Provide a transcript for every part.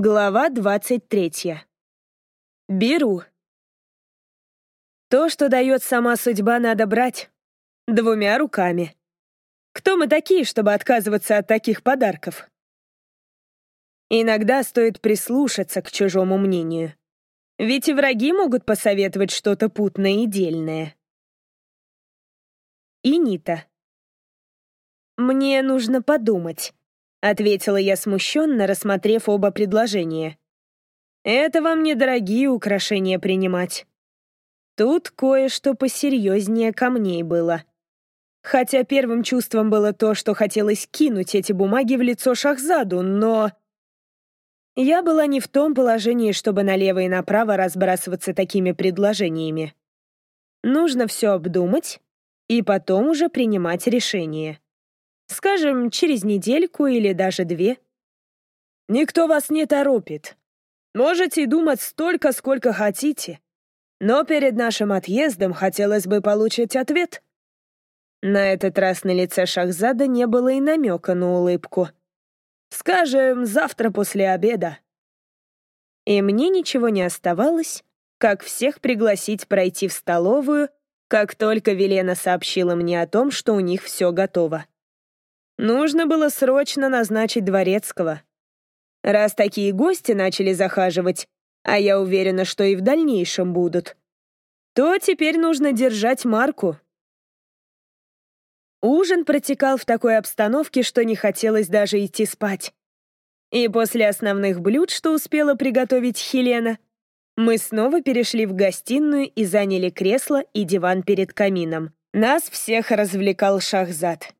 Глава 23. Беру. То, что дает сама судьба, надо брать. Двумя руками. Кто мы такие, чтобы отказываться от таких подарков? Иногда стоит прислушаться к чужому мнению. Ведь и враги могут посоветовать что-то путное и дельное. И Нита. Мне нужно подумать. — ответила я смущенно, рассмотрев оба предложения. «Это вам недорогие украшения принимать. Тут кое-что посерьезнее камней было. Хотя первым чувством было то, что хотелось кинуть эти бумаги в лицо Шахзаду, но... Я была не в том положении, чтобы налево и направо разбрасываться такими предложениями. Нужно все обдумать и потом уже принимать решение. Скажем, через недельку или даже две. Никто вас не торопит. Можете думать столько, сколько хотите. Но перед нашим отъездом хотелось бы получить ответ. На этот раз на лице Шахзада не было и намека на улыбку. Скажем, завтра после обеда. И мне ничего не оставалось, как всех пригласить пройти в столовую, как только Велена сообщила мне о том, что у них все готово. Нужно было срочно назначить дворецкого. Раз такие гости начали захаживать, а я уверена, что и в дальнейшем будут, то теперь нужно держать марку. Ужин протекал в такой обстановке, что не хотелось даже идти спать. И после основных блюд, что успела приготовить Хелена, мы снова перешли в гостиную и заняли кресло и диван перед камином. Нас всех развлекал Шахзад.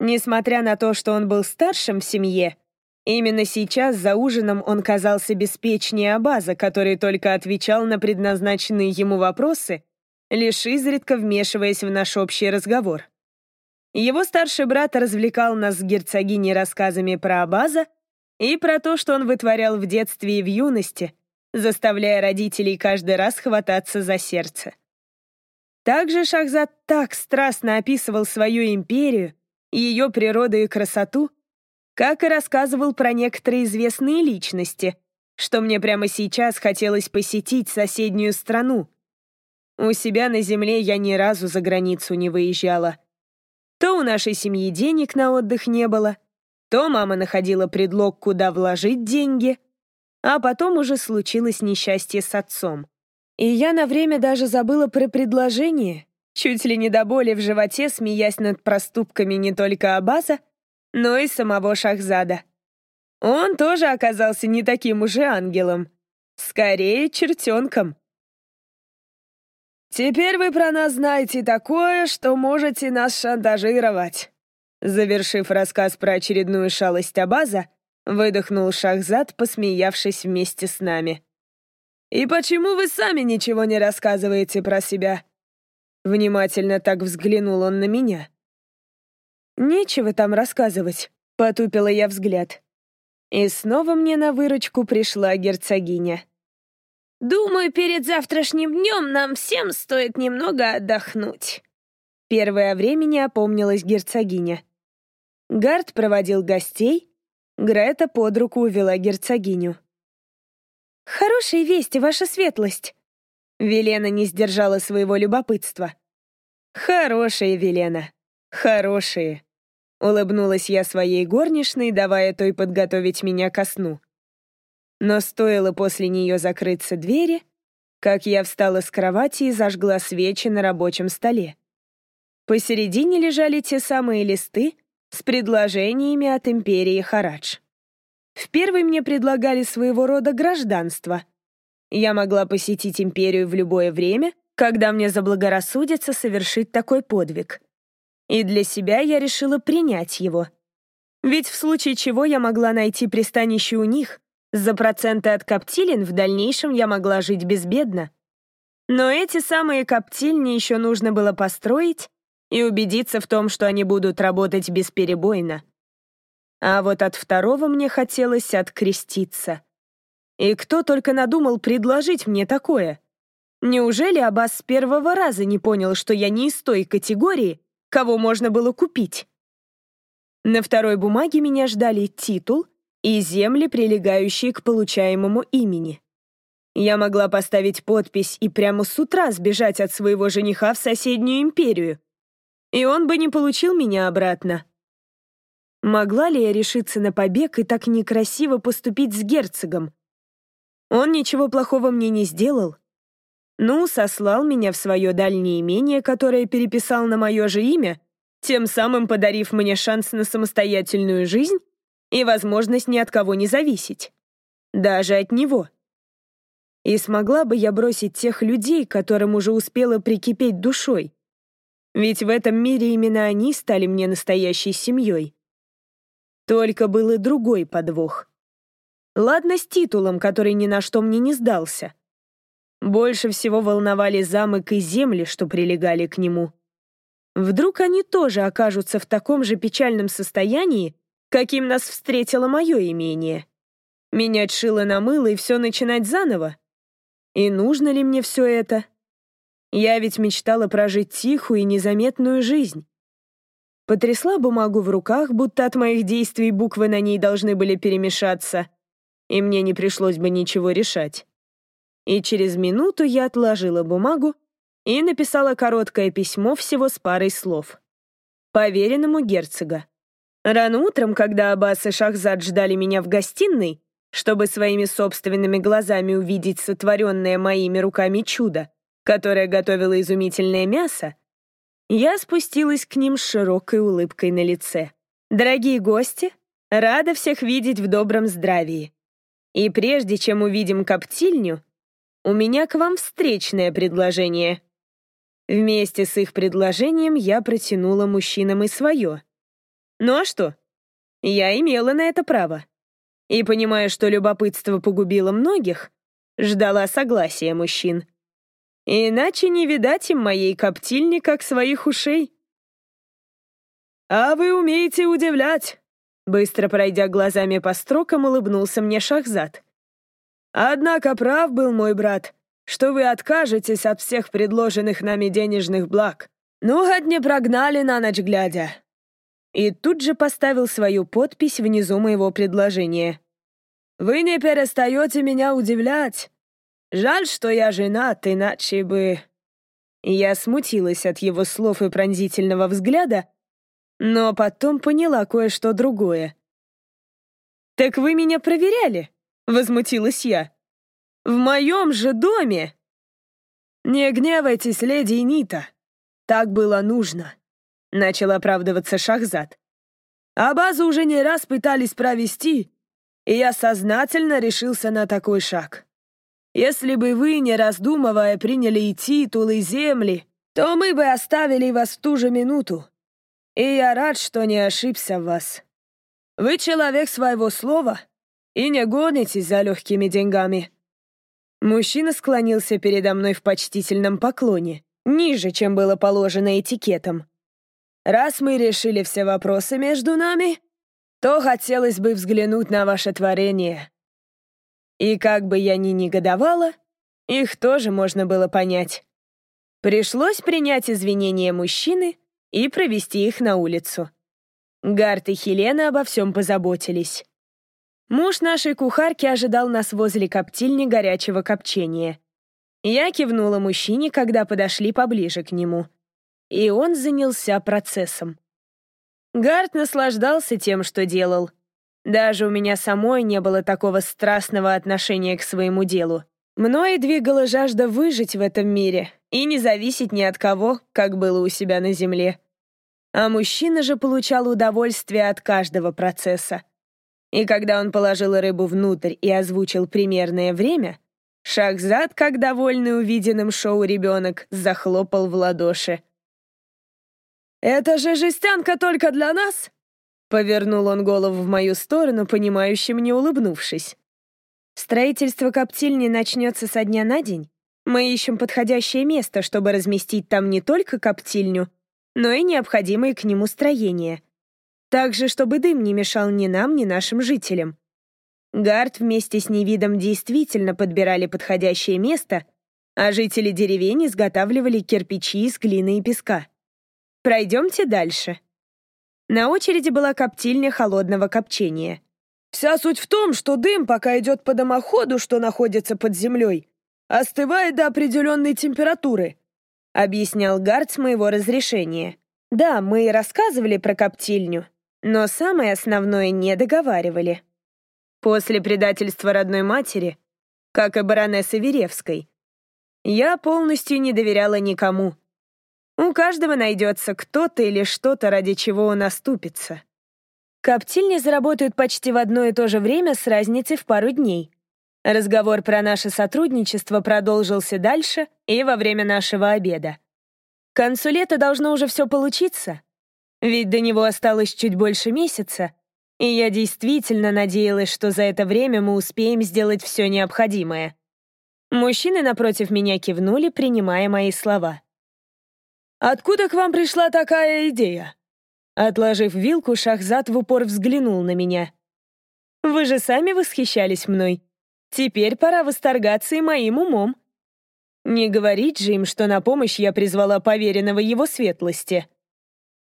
Несмотря на то, что он был старшим в семье, именно сейчас за ужином он казался беспечнее Абаза, который только отвечал на предназначенные ему вопросы, лишь изредка вмешиваясь в наш общий разговор. Его старший брат развлекал нас с герцогиней рассказами про Абаза и про то, что он вытворял в детстве и в юности, заставляя родителей каждый раз хвататься за сердце. Также Шахзад так страстно описывал свою империю, ее природу и красоту, как и рассказывал про некоторые известные личности, что мне прямо сейчас хотелось посетить соседнюю страну. У себя на земле я ни разу за границу не выезжала. То у нашей семьи денег на отдых не было, то мама находила предлог, куда вложить деньги, а потом уже случилось несчастье с отцом. И я на время даже забыла про предложение, чуть ли не до боли в животе, смеясь над проступками не только Абаза, но и самого Шахзада. Он тоже оказался не таким уже ангелом, скорее чертенком. «Теперь вы про нас знаете такое, что можете нас шантажировать». Завершив рассказ про очередную шалость Абаза, выдохнул Шахзад, посмеявшись вместе с нами. «И почему вы сами ничего не рассказываете про себя?» Внимательно так взглянул он на меня. «Нечего там рассказывать», — потупила я взгляд. И снова мне на выручку пришла герцогиня. «Думаю, перед завтрашним днем нам всем стоит немного отдохнуть». Первое времени опомнилась герцогиня. Гард проводил гостей, Грета под руку увела герцогиню. «Хорошие вести, ваша светлость!» Велена не сдержала своего любопытства. «Хорошие, Велена, хорошие!» Улыбнулась я своей горничной, давая той подготовить меня ко сну. Но стоило после нее закрыться двери, как я встала с кровати и зажгла свечи на рабочем столе. Посередине лежали те самые листы с предложениями от империи Харадж. В первый мне предлагали своего рода гражданство, я могла посетить империю в любое время, когда мне заблагорассудится совершить такой подвиг. И для себя я решила принять его. Ведь в случае чего я могла найти пристанище у них, за проценты от коптилин в дальнейшем я могла жить безбедно. Но эти самые коптильни еще нужно было построить и убедиться в том, что они будут работать бесперебойно. А вот от второго мне хотелось откреститься — и кто только надумал предложить мне такое? Неужели Аббас с первого раза не понял, что я не из той категории, кого можно было купить? На второй бумаге меня ждали титул, и земли, прилегающие к получаемому имени. Я могла поставить подпись и прямо с утра сбежать от своего жениха в соседнюю империю, и он бы не получил меня обратно. Могла ли я решиться на побег и так некрасиво поступить с герцогом? Он ничего плохого мне не сделал. Ну, сослал меня в свое дальнее имение, которое переписал на мое же имя, тем самым подарив мне шанс на самостоятельную жизнь и возможность ни от кого не зависеть. Даже от него. И смогла бы я бросить тех людей, которым уже успела прикипеть душой. Ведь в этом мире именно они стали мне настоящей семьей. Только был и другой подвох. Ладно с титулом, который ни на что мне не сдался. Больше всего волновали замок и земли, что прилегали к нему. Вдруг они тоже окажутся в таком же печальном состоянии, каким нас встретило мое имение. Менять шило на мыло и все начинать заново? И нужно ли мне все это? Я ведь мечтала прожить тихую и незаметную жизнь. Потрясла бумагу в руках, будто от моих действий буквы на ней должны были перемешаться, и мне не пришлось бы ничего решать. И через минуту я отложила бумагу и написала короткое письмо всего с парой слов. Поверенному герцога. Рано утром, когда Аббас и Шахзад ждали меня в гостиной, чтобы своими собственными глазами увидеть сотворенное моими руками чудо, которое готовило изумительное мясо, я спустилась к ним с широкой улыбкой на лице. «Дорогие гости, рада всех видеть в добром здравии. И прежде чем увидим коптильню, у меня к вам встречное предложение». Вместе с их предложением я протянула мужчинам и свое. Ну а что? Я имела на это право. И, понимая, что любопытство погубило многих, ждала согласия мужчин. Иначе не видать им моей коптильни, как своих ушей. «А вы умеете удивлять!» Быстро пройдя глазами по строкам, улыбнулся мне Шахзад. «Однако прав был мой брат что вы откажетесь от всех предложенных нами денежных благ. Ну, хоть не прогнали на ночь глядя». И тут же поставил свою подпись внизу моего предложения. «Вы не перестаете меня удивлять. Жаль, что я женат, иначе бы...» Я смутилась от его слов и пронзительного взгляда, но потом поняла кое-что другое. «Так вы меня проверяли?» — возмутилась я. В моем же доме!» «Не гневайтесь, леди Нита. Так было нужно», — начал оправдываться Шахзад. «А базу уже не раз пытались провести, и я сознательно решился на такой шаг. Если бы вы, не раздумывая, приняли и титулы, и земли, то мы бы оставили вас в ту же минуту. И я рад, что не ошибся в вас. Вы человек своего слова и не гонитесь за легкими деньгами». Мужчина склонился передо мной в почтительном поклоне, ниже, чем было положено этикетом. «Раз мы решили все вопросы между нами, то хотелось бы взглянуть на ваше творение». И как бы я ни негодовала, их тоже можно было понять. Пришлось принять извинения мужчины и провести их на улицу. Гарт и Хелена обо всем позаботились. Муж нашей кухарки ожидал нас возле коптильни горячего копчения. Я кивнула мужчине, когда подошли поближе к нему. И он занялся процессом. Гард наслаждался тем, что делал. Даже у меня самой не было такого страстного отношения к своему делу. Мною двигала жажда выжить в этом мире и не зависеть ни от кого, как было у себя на земле. А мужчина же получал удовольствие от каждого процесса. И когда он положил рыбу внутрь и озвучил примерное время, Шахзад, как довольный увиденным шоу ребенок, захлопал в ладоши. «Это же жестянка только для нас?» Повернул он голову в мою сторону, понимающе мне улыбнувшись. «Строительство коптильни начнется со дня на день. Мы ищем подходящее место, чтобы разместить там не только коптильню, но и необходимые к нему строения. Так же, чтобы дым не мешал ни нам, ни нашим жителям. Гард вместе с Невидом действительно подбирали подходящее место, а жители деревень изготавливали кирпичи из глины и песка. Пройдемте дальше. На очереди была коптильня холодного копчения. Вся суть в том, что дым, пока идет по дымоходу, что находится под землей, остывает до определенной температуры», — объяснял Гард с моего разрешения. «Да, мы и рассказывали про коптильню, но самое основное не договаривали. После предательства родной матери, как и баронессы Веревской, я полностью не доверяла никому. У каждого найдется кто-то или что-то, ради чего он оступится. Коптильни заработают почти в одно и то же время с разницей в пару дней. Разговор про наше сотрудничество продолжился дальше и во время нашего обеда. К концу лета должно уже все получиться, ведь до него осталось чуть больше месяца, и я действительно надеялась, что за это время мы успеем сделать все необходимое. Мужчины напротив меня кивнули, принимая мои слова. «Откуда к вам пришла такая идея?» Отложив вилку, Шахзад в упор взглянул на меня. «Вы же сами восхищались мной. Теперь пора восторгаться и моим умом. Не говорить же им, что на помощь я призвала поверенного его светлости».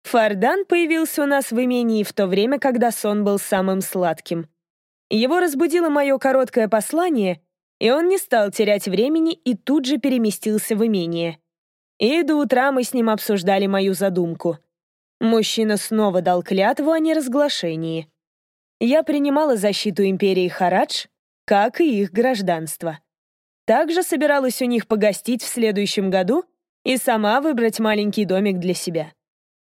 Фардан появился у нас в имении в то время, когда сон был самым сладким. Его разбудило мое короткое послание, и он не стал терять времени и тут же переместился в имение. И до утра мы с ним обсуждали мою задумку. Мужчина снова дал клятву о неразглашении. Я принимала защиту империи Харадж, как и их гражданство. Также собиралась у них погостить в следующем году и сама выбрать маленький домик для себя.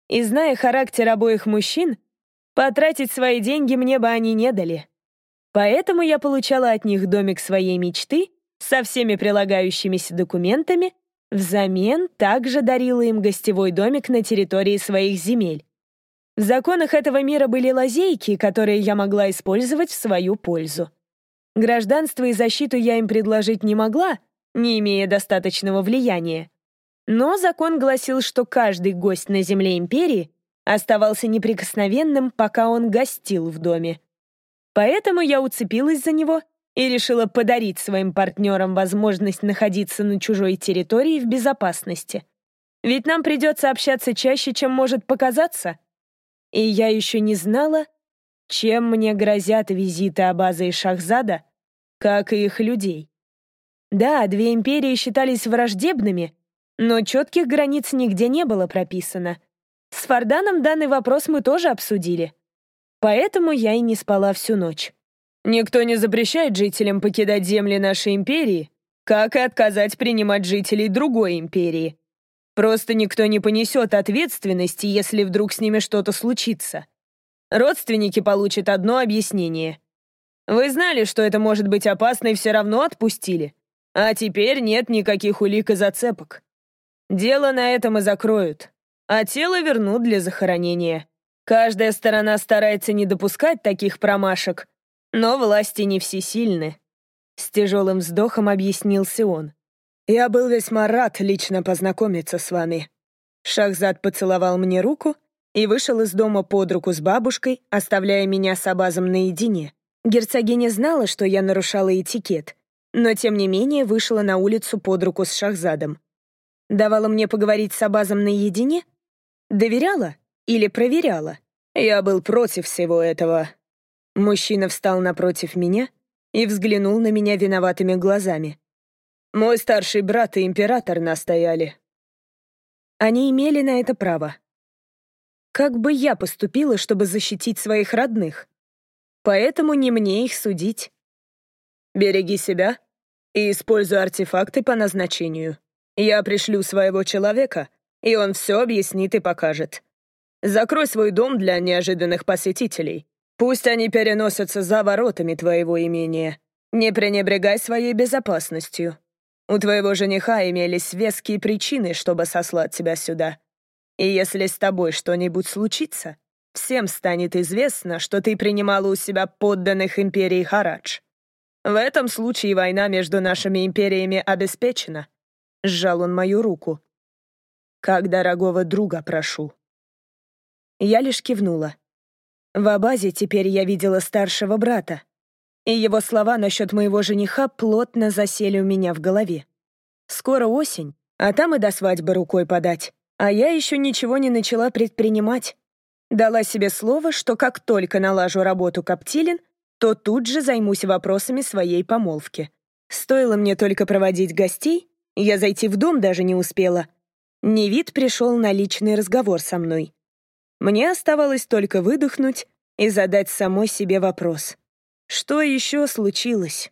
И зная характер обоих мужчин, потратить свои деньги мне бы они не дали. Поэтому я получала от них домик своей мечты со всеми прилагающимися документами Взамен также дарила им гостевой домик на территории своих земель. В законах этого мира были лазейки, которые я могла использовать в свою пользу. Гражданство и защиту я им предложить не могла, не имея достаточного влияния. Но закон гласил, что каждый гость на земле империи оставался неприкосновенным, пока он гостил в доме. Поэтому я уцепилась за него и решила подарить своим партнерам возможность находиться на чужой территории в безопасности. Ведь нам придется общаться чаще, чем может показаться. И я еще не знала, чем мне грозят визиты Абаза и Шахзада, как и их людей. Да, две империи считались враждебными, но четких границ нигде не было прописано. С Фарданом данный вопрос мы тоже обсудили. Поэтому я и не спала всю ночь. Никто не запрещает жителям покидать земли нашей империи, как и отказать принимать жителей другой империи. Просто никто не понесет ответственности, если вдруг с ними что-то случится. Родственники получат одно объяснение. Вы знали, что это может быть опасно и все равно отпустили. А теперь нет никаких улик и зацепок. Дело на этом и закроют. А тело вернут для захоронения. Каждая сторона старается не допускать таких промашек, но власти не всесильны. С тяжелым вздохом объяснился он. Я был весьма рад лично познакомиться с вами. Шахзад поцеловал мне руку и вышел из дома под руку с бабушкой, оставляя меня с Абазом наедине. Герцогиня знала, что я нарушала этикет, но тем не менее вышла на улицу под руку с Шахзадом. Давала мне поговорить с Абазом наедине? Доверяла или проверяла? Я был против всего этого, Мужчина встал напротив меня и взглянул на меня виноватыми глазами. Мой старший брат и император настояли. Они имели на это право. Как бы я поступила, чтобы защитить своих родных? Поэтому не мне их судить. Береги себя и используй артефакты по назначению. Я пришлю своего человека, и он все объяснит и покажет. Закрой свой дом для неожиданных посетителей. Пусть они переносятся за воротами твоего имения. Не пренебрегай своей безопасностью. У твоего жениха имелись веские причины, чтобы сослать тебя сюда. И если с тобой что-нибудь случится, всем станет известно, что ты принимала у себя подданных империи Харадж. В этом случае война между нашими империями обеспечена. Сжал он мою руку. Как дорогого друга прошу. Я лишь кивнула. В Абазе теперь я видела старшего брата, и его слова насчет моего жениха плотно засели у меня в голове. Скоро осень, а там и до свадьбы рукой подать. А я еще ничего не начала предпринимать. Дала себе слово, что как только налажу работу Коптилин, то тут же займусь вопросами своей помолвки. Стоило мне только проводить гостей, я зайти в дом даже не успела. Невид пришел на личный разговор со мной. Мне оставалось только выдохнуть и задать самой себе вопрос. Что еще случилось?